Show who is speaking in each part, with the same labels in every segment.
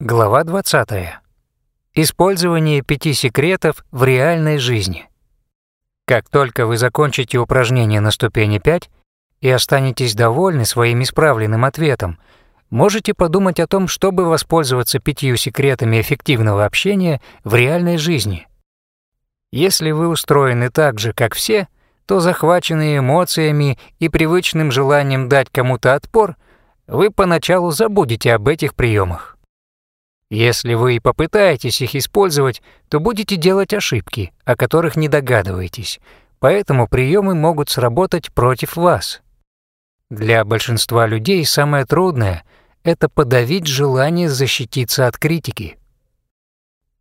Speaker 1: Глава 20. Использование пяти секретов в реальной жизни. Как только вы закончите упражнение на ступени 5 и останетесь довольны своим исправленным ответом, можете подумать о том, чтобы воспользоваться пятью секретами эффективного общения в реальной жизни. Если вы устроены так же, как все, то захваченные эмоциями и привычным желанием дать кому-то отпор, вы поначалу забудете об этих приемах. Если вы и попытаетесь их использовать, то будете делать ошибки, о которых не догадываетесь, поэтому приемы могут сработать против вас. Для большинства людей самое трудное — это подавить желание защититься от критики.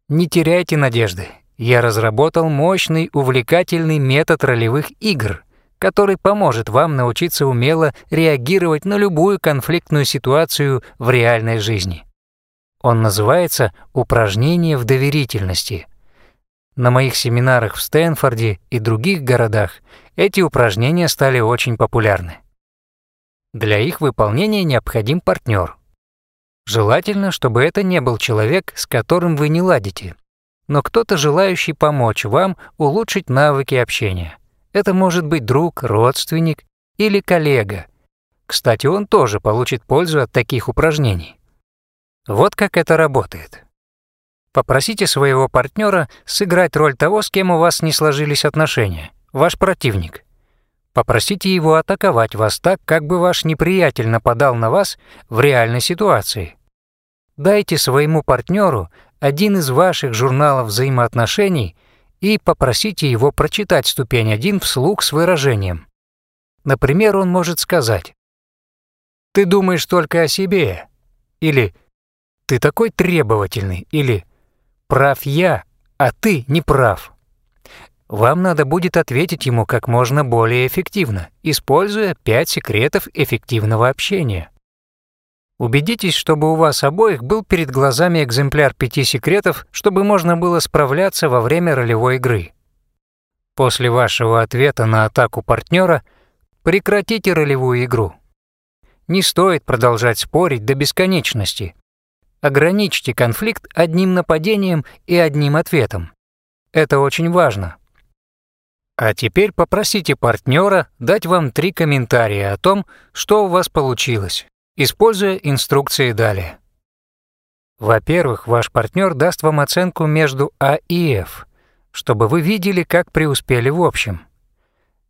Speaker 1: Не теряйте надежды. Я разработал мощный, увлекательный метод ролевых игр, который поможет вам научиться умело реагировать на любую конфликтную ситуацию в реальной жизни. Он называется «Упражнение в доверительности». На моих семинарах в Стэнфорде и других городах эти упражнения стали очень популярны. Для их выполнения необходим партнер. Желательно, чтобы это не был человек, с которым вы не ладите, но кто-то, желающий помочь вам улучшить навыки общения. Это может быть друг, родственник или коллега. Кстати, он тоже получит пользу от таких упражнений. Вот как это работает. Попросите своего партнера сыграть роль того, с кем у вас не сложились отношения, ваш противник. Попросите его атаковать вас так, как бы ваш неприятель нападал на вас в реальной ситуации. Дайте своему партнеру один из ваших журналов взаимоотношений и попросите его прочитать ступень 1 вслух с выражением. Например, он может сказать «Ты думаешь только о себе» или «Ты «Ты такой требовательный» или «Прав я, а ты не прав». Вам надо будет ответить ему как можно более эффективно, используя пять секретов эффективного общения. Убедитесь, чтобы у вас обоих был перед глазами экземпляр пяти секретов, чтобы можно было справляться во время ролевой игры. После вашего ответа на атаку партнера прекратите ролевую игру. Не стоит продолжать спорить до бесконечности, Ограничьте конфликт одним нападением и одним ответом. Это очень важно. А теперь попросите партнера дать вам три комментария о том, что у вас получилось, используя инструкции далее. Во-первых, ваш партнер даст вам оценку между А и F, чтобы вы видели, как преуспели в общем.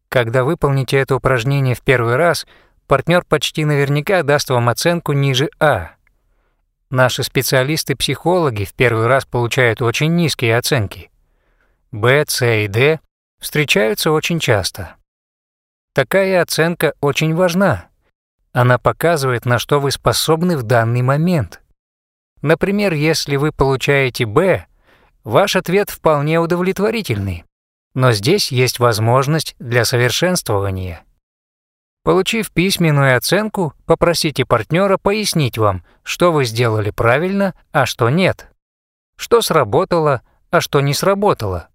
Speaker 1: Когда выполните это упражнение в первый раз, партнер почти наверняка даст вам оценку ниже А. Наши специалисты-психологи в первый раз получают очень низкие оценки. Б, С и Д встречаются очень часто. Такая оценка очень важна. Она показывает, на что вы способны в данный момент. Например, если вы получаете Б, ваш ответ вполне удовлетворительный, но здесь есть возможность для совершенствования. Получив письменную оценку, попросите партнера пояснить вам, что вы сделали правильно, а что нет. Что сработало, а что не сработало.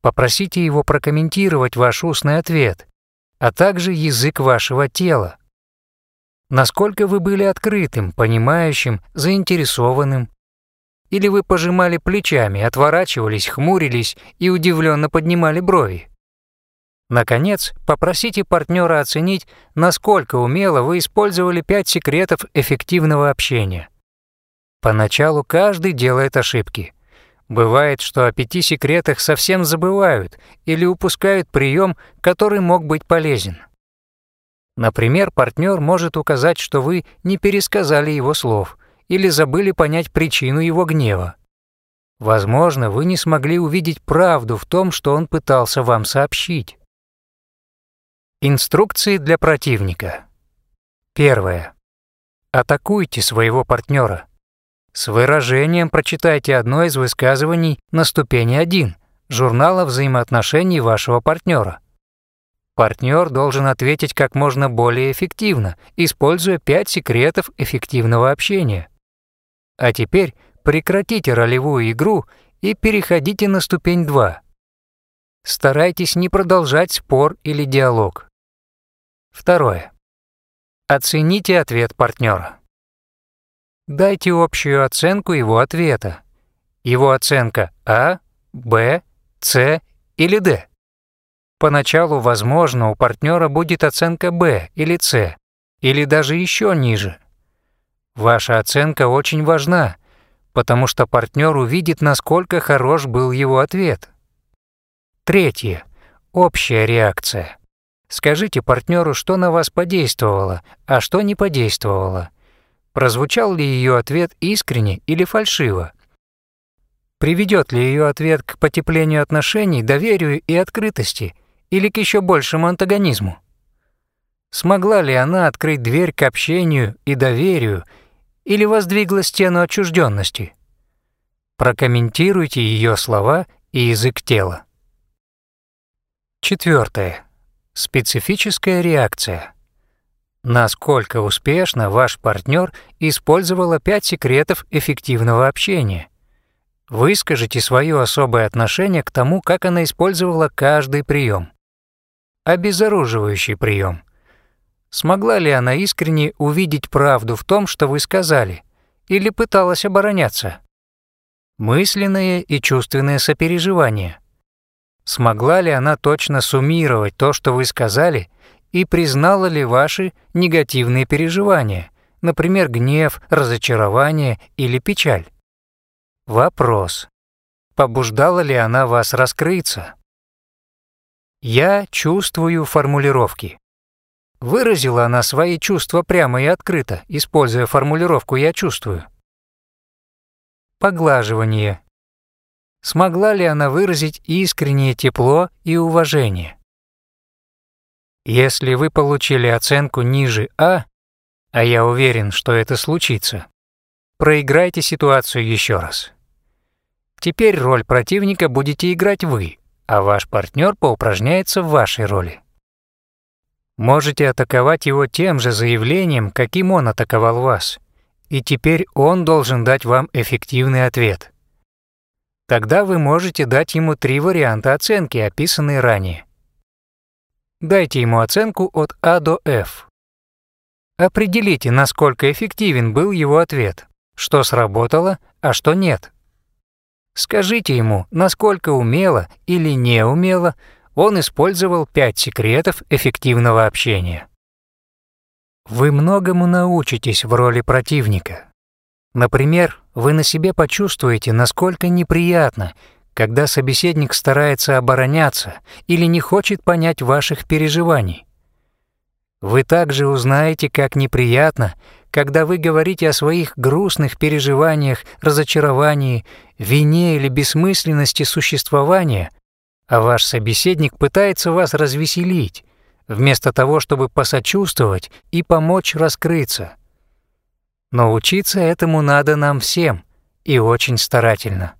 Speaker 1: Попросите его прокомментировать ваш устный ответ, а также язык вашего тела. Насколько вы были открытым, понимающим, заинтересованным. Или вы пожимали плечами, отворачивались, хмурились и удивленно поднимали брови. Наконец, попросите партнера оценить, насколько умело вы использовали пять секретов эффективного общения. Поначалу каждый делает ошибки. Бывает, что о пяти секретах совсем забывают или упускают прием, который мог быть полезен. Например, партнер может указать, что вы не пересказали его слов или забыли понять причину его гнева. Возможно, вы не смогли увидеть правду в том, что он пытался вам сообщить. Инструкции для противника. Первое. Атакуйте своего партнера. С выражением прочитайте одно из высказываний на ступени 1 журнала взаимоотношений вашего партнера. Партнер должен ответить как можно более эффективно, используя 5 секретов эффективного общения. А теперь прекратите ролевую игру и переходите на ступень 2. Старайтесь не продолжать спор или диалог. Второе. Оцените ответ партнера. Дайте общую оценку его ответа. Его оценка А, Б, С или Д. Поначалу, возможно, у партнера будет оценка Б или С, или даже еще ниже. Ваша оценка очень важна, потому что партнер увидит, насколько хорош был его ответ. Третье. Общая реакция. Скажите партнеру, что на вас подействовало, а что не подействовало. Прозвучал ли ее ответ искренне или фальшиво? Приведет ли ее ответ к потеплению отношений, доверию и открытости или к еще большему антагонизму? Смогла ли она открыть дверь к общению и доверию или воздвигла стену отчужденности? Прокомментируйте ее слова и язык тела. Четвертое. Специфическая реакция. Насколько успешно ваш партнер использовал пять секретов эффективного общения? Выскажите свое особое отношение к тому, как она использовала каждый прием. Обезоруживающий прием. Смогла ли она искренне увидеть правду в том, что вы сказали, или пыталась обороняться? Мысленное и чувственное сопереживание. Смогла ли она точно суммировать то, что вы сказали, и признала ли ваши негативные переживания, например, гнев, разочарование или печаль? Вопрос. Побуждала ли она вас раскрыться? «Я чувствую формулировки». Выразила она свои чувства прямо и открыто, используя формулировку «я чувствую». Поглаживание. Смогла ли она выразить искреннее тепло и уважение? Если вы получили оценку ниже А, а я уверен, что это случится, проиграйте ситуацию еще раз. Теперь роль противника будете играть вы, а ваш партнер поупражняется в вашей роли. Можете атаковать его тем же заявлением, каким он атаковал вас, и теперь он должен дать вам эффективный ответ. Тогда вы можете дать ему три варианта оценки, описанные ранее. Дайте ему оценку от А до F. Определите, насколько эффективен был его ответ, что сработало, а что нет. Скажите ему, насколько умело или неумело он использовал пять секретов эффективного общения. Вы многому научитесь в роли противника. Например, вы на себе почувствуете, насколько неприятно, когда собеседник старается обороняться или не хочет понять ваших переживаний. Вы также узнаете, как неприятно, когда вы говорите о своих грустных переживаниях, разочаровании, вине или бессмысленности существования, а ваш собеседник пытается вас развеселить, вместо того, чтобы посочувствовать и помочь раскрыться. Но учиться этому надо нам всем, и очень старательно.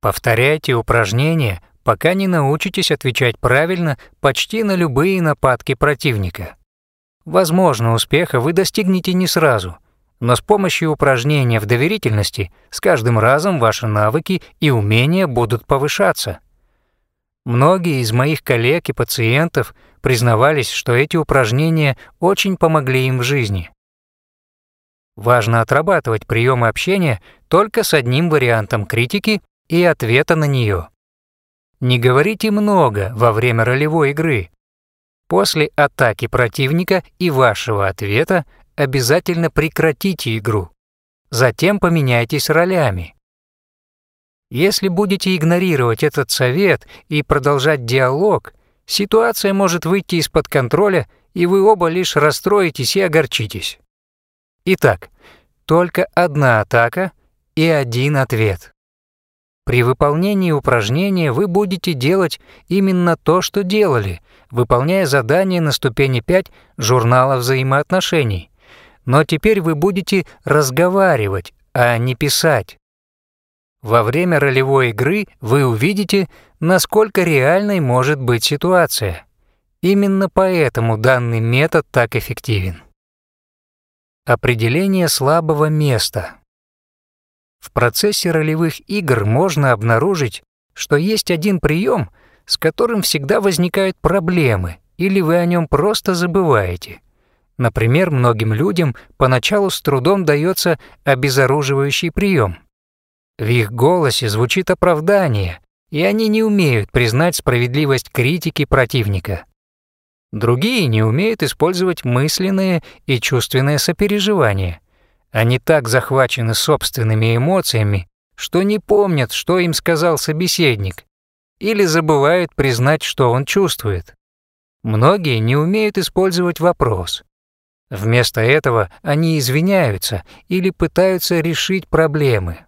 Speaker 1: Повторяйте упражнения, пока не научитесь отвечать правильно почти на любые нападки противника. Возможно, успеха вы достигнете не сразу, но с помощью упражнения в доверительности с каждым разом ваши навыки и умения будут повышаться. Многие из моих коллег и пациентов признавались, что эти упражнения очень помогли им в жизни. Важно отрабатывать приемы общения только с одним вариантом критики и ответа на нее. Не говорите много во время ролевой игры, После атаки противника и вашего ответа обязательно прекратите игру. Затем поменяйтесь ролями. Если будете игнорировать этот совет и продолжать диалог, ситуация может выйти из-под контроля, и вы оба лишь расстроитесь и огорчитесь. Итак, только одна атака и один ответ. При выполнении упражнения вы будете делать именно то, что делали, выполняя задание на ступени 5 журнала взаимоотношений. Но теперь вы будете разговаривать, а не писать. Во время ролевой игры вы увидите, насколько реальной может быть ситуация. Именно поэтому данный метод так эффективен. Определение слабого места. В процессе ролевых игр можно обнаружить, что есть один прием, с которым всегда возникают проблемы, или вы о нем просто забываете. Например, многим людям поначалу с трудом дается обезоруживающий прием. В их голосе звучит оправдание, и они не умеют признать справедливость критики противника. Другие не умеют использовать мысленное и чувственное сопереживание. Они так захвачены собственными эмоциями, что не помнят, что им сказал собеседник, или забывают признать, что он чувствует. Многие не умеют использовать вопрос. Вместо этого они извиняются или пытаются решить проблемы.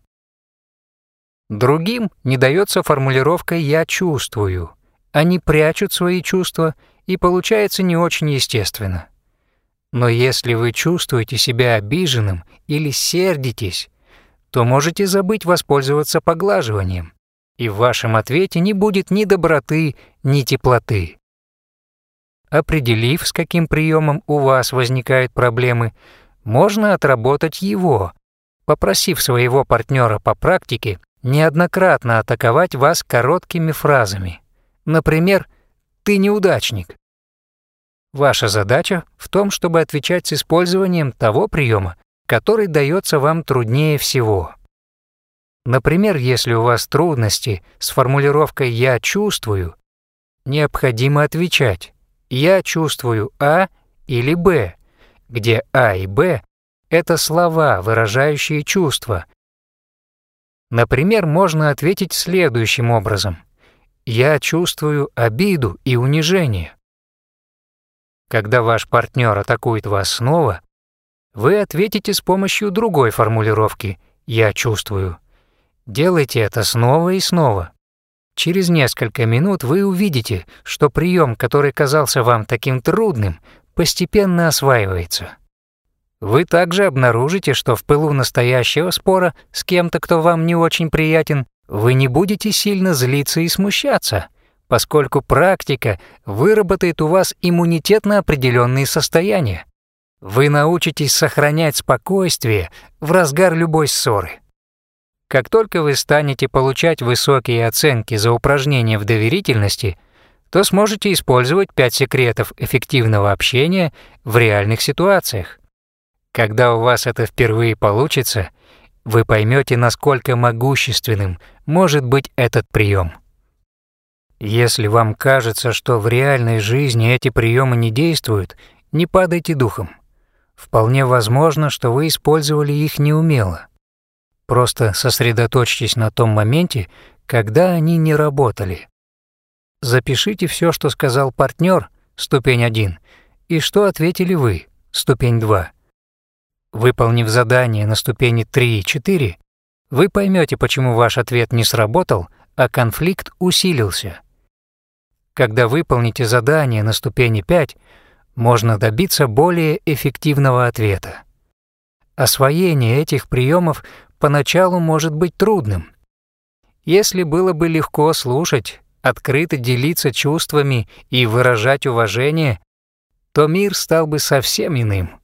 Speaker 1: Другим не дается формулировка «я чувствую». Они прячут свои чувства, и получается не очень естественно. Но если вы чувствуете себя обиженным или сердитесь, то можете забыть воспользоваться поглаживанием, и в вашем ответе не будет ни доброты, ни теплоты. Определив, с каким приемом у вас возникают проблемы, можно отработать его, попросив своего партнера по практике неоднократно атаковать вас короткими фразами. Например, «ты неудачник». Ваша задача в том, чтобы отвечать с использованием того приема, который дается вам труднее всего. Например, если у вас трудности с формулировкой «я чувствую», необходимо отвечать «я чувствую А» или «Б», где А и Б — это слова, выражающие чувства. Например, можно ответить следующим образом «я чувствую обиду и унижение». Когда ваш партнер атакует вас снова, вы ответите с помощью другой формулировки «я чувствую». Делайте это снова и снова. Через несколько минут вы увидите, что прием, который казался вам таким трудным, постепенно осваивается. Вы также обнаружите, что в пылу настоящего спора с кем-то, кто вам не очень приятен, вы не будете сильно злиться и смущаться, поскольку практика выработает у вас иммунитет на определенные состояния. Вы научитесь сохранять спокойствие в разгар любой ссоры. Как только вы станете получать высокие оценки за упражнения в доверительности, то сможете использовать пять секретов эффективного общения в реальных ситуациях. Когда у вас это впервые получится, вы поймете, насколько могущественным может быть этот прием. Если вам кажется, что в реальной жизни эти приемы не действуют, не падайте духом. Вполне возможно, что вы использовали их неумело. Просто сосредоточьтесь на том моменте, когда они не работали. Запишите все, что сказал партнер, ступень 1, и что ответили вы, ступень 2. Выполнив задание на ступени 3 и 4, вы поймете, почему ваш ответ не сработал, а конфликт усилился. Когда выполните задание на ступени 5, можно добиться более эффективного ответа. Освоение этих приемов поначалу может быть трудным. Если было бы легко слушать, открыто делиться чувствами и выражать уважение, то мир стал бы совсем иным.